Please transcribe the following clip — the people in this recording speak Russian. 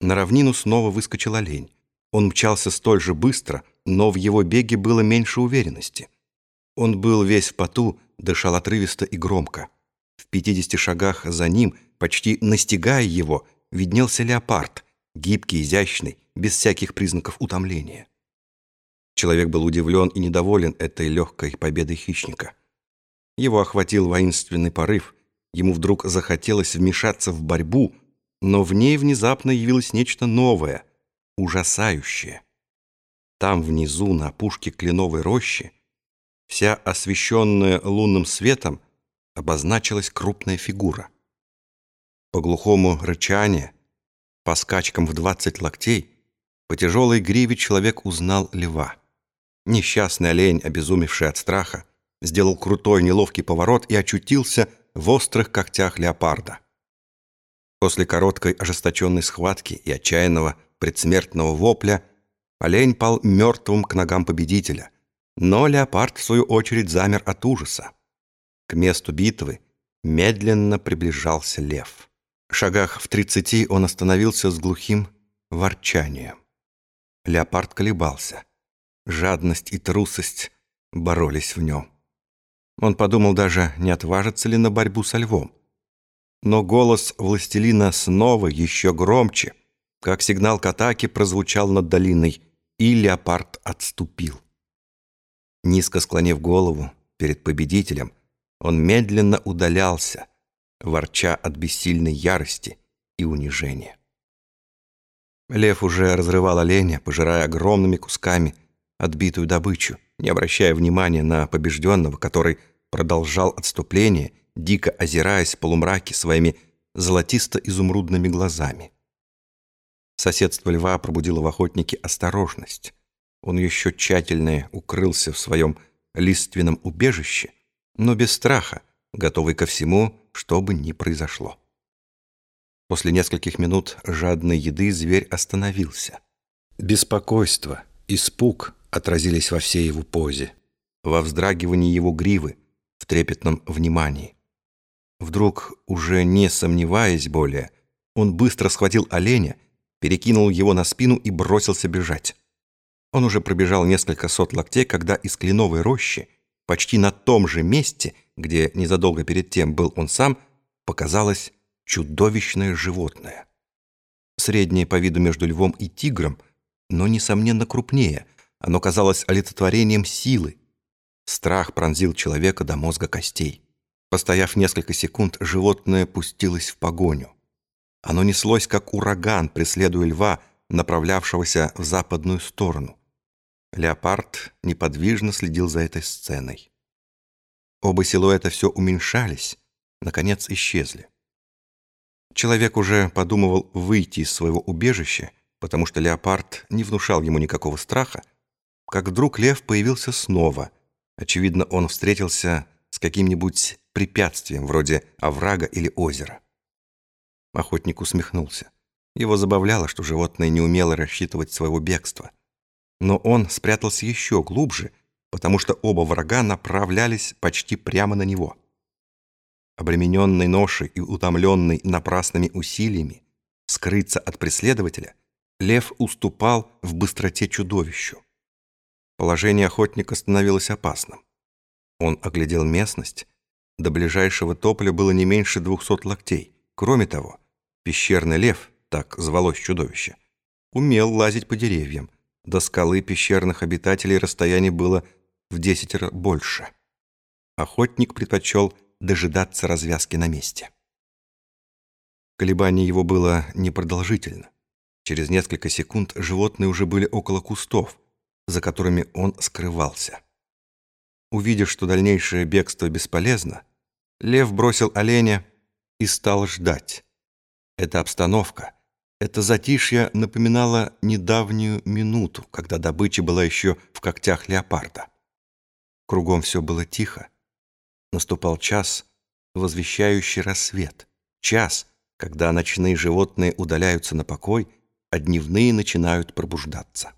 На равнину снова выскочил олень. Он мчался столь же быстро, но в его беге было меньше уверенности. Он был весь в поту, дышал отрывисто и громко. В пятидесяти шагах за ним, почти настигая его, виднелся леопард, гибкий, изящный, без всяких признаков утомления. Человек был удивлен и недоволен этой легкой победой хищника. Его охватил воинственный порыв, ему вдруг захотелось вмешаться в борьбу, но в ней внезапно явилось нечто новое, ужасающее. Там внизу, на опушке кленовой рощи, вся освещенная лунным светом, обозначилась крупная фигура. По глухому рычанию, по скачкам в двадцать локтей, по тяжелой гриве человек узнал льва. Несчастный олень, обезумевший от страха, сделал крутой неловкий поворот и очутился в острых когтях леопарда. После короткой ожесточенной схватки и отчаянного предсмертного вопля олень пал мертвым к ногам победителя, но леопард, в свою очередь, замер от ужаса. К месту битвы медленно приближался лев. В шагах в тридцати он остановился с глухим ворчанием. Леопард колебался. Жадность и трусость боролись в нем. Он подумал даже, не отважится ли на борьбу со львом но голос властелина снова еще громче, как сигнал к атаке прозвучал над долиной, и леопард отступил. Низко склонив голову перед победителем, он медленно удалялся, ворча от бессильной ярости и унижения. Лев уже разрывал оленя, пожирая огромными кусками отбитую добычу, не обращая внимания на побежденного, который продолжал отступление дико озираясь в полумраке своими золотисто-изумрудными глазами. Соседство льва пробудило в охотнике осторожность. Он еще тщательнее укрылся в своем лиственном убежище, но без страха, готовый ко всему, что бы ни произошло. После нескольких минут жадной еды зверь остановился. Беспокойство, испуг отразились во всей его позе, во вздрагивании его гривы, в трепетном внимании. Вдруг, уже не сомневаясь более, он быстро схватил оленя, перекинул его на спину и бросился бежать. Он уже пробежал несколько сот локтей, когда из кленовой рощи, почти на том же месте, где незадолго перед тем был он сам, показалось чудовищное животное. Среднее по виду между львом и тигром, но, несомненно, крупнее. Оно казалось олицетворением силы. Страх пронзил человека до мозга костей. Постояв несколько секунд, животное пустилось в погоню. Оно неслось, как ураган, преследуя льва, направлявшегося в западную сторону. Леопард неподвижно следил за этой сценой. Оба силуэта все уменьшались, наконец исчезли. Человек уже подумывал выйти из своего убежища, потому что леопард не внушал ему никакого страха, как вдруг лев появился снова. Очевидно, он встретился с каким-нибудь препятствием, вроде оврага или озера. Охотник усмехнулся. Его забавляло, что животное не умело рассчитывать своего бегства. Но он спрятался еще глубже, потому что оба врага направлялись почти прямо на него. Обремененный ношей и утомленный напрасными усилиями скрыться от преследователя, лев уступал в быстроте чудовищу. Положение охотника становилось опасным. Он оглядел местность. До ближайшего тополя было не меньше двухсот локтей. Кроме того, пещерный лев, так звалось чудовище, умел лазить по деревьям. До скалы пещерных обитателей расстояние было в десятеро больше. Охотник предпочел дожидаться развязки на месте. Колебание его было непродолжительно. Через несколько секунд животные уже были около кустов, за которыми он скрывался. Увидев, что дальнейшее бегство бесполезно, лев бросил оленя и стал ждать. Эта обстановка, это затишье напоминало недавнюю минуту, когда добыча была еще в когтях леопарда. Кругом все было тихо. Наступал час, возвещающий рассвет. Час, когда ночные животные удаляются на покой, а дневные начинают пробуждаться.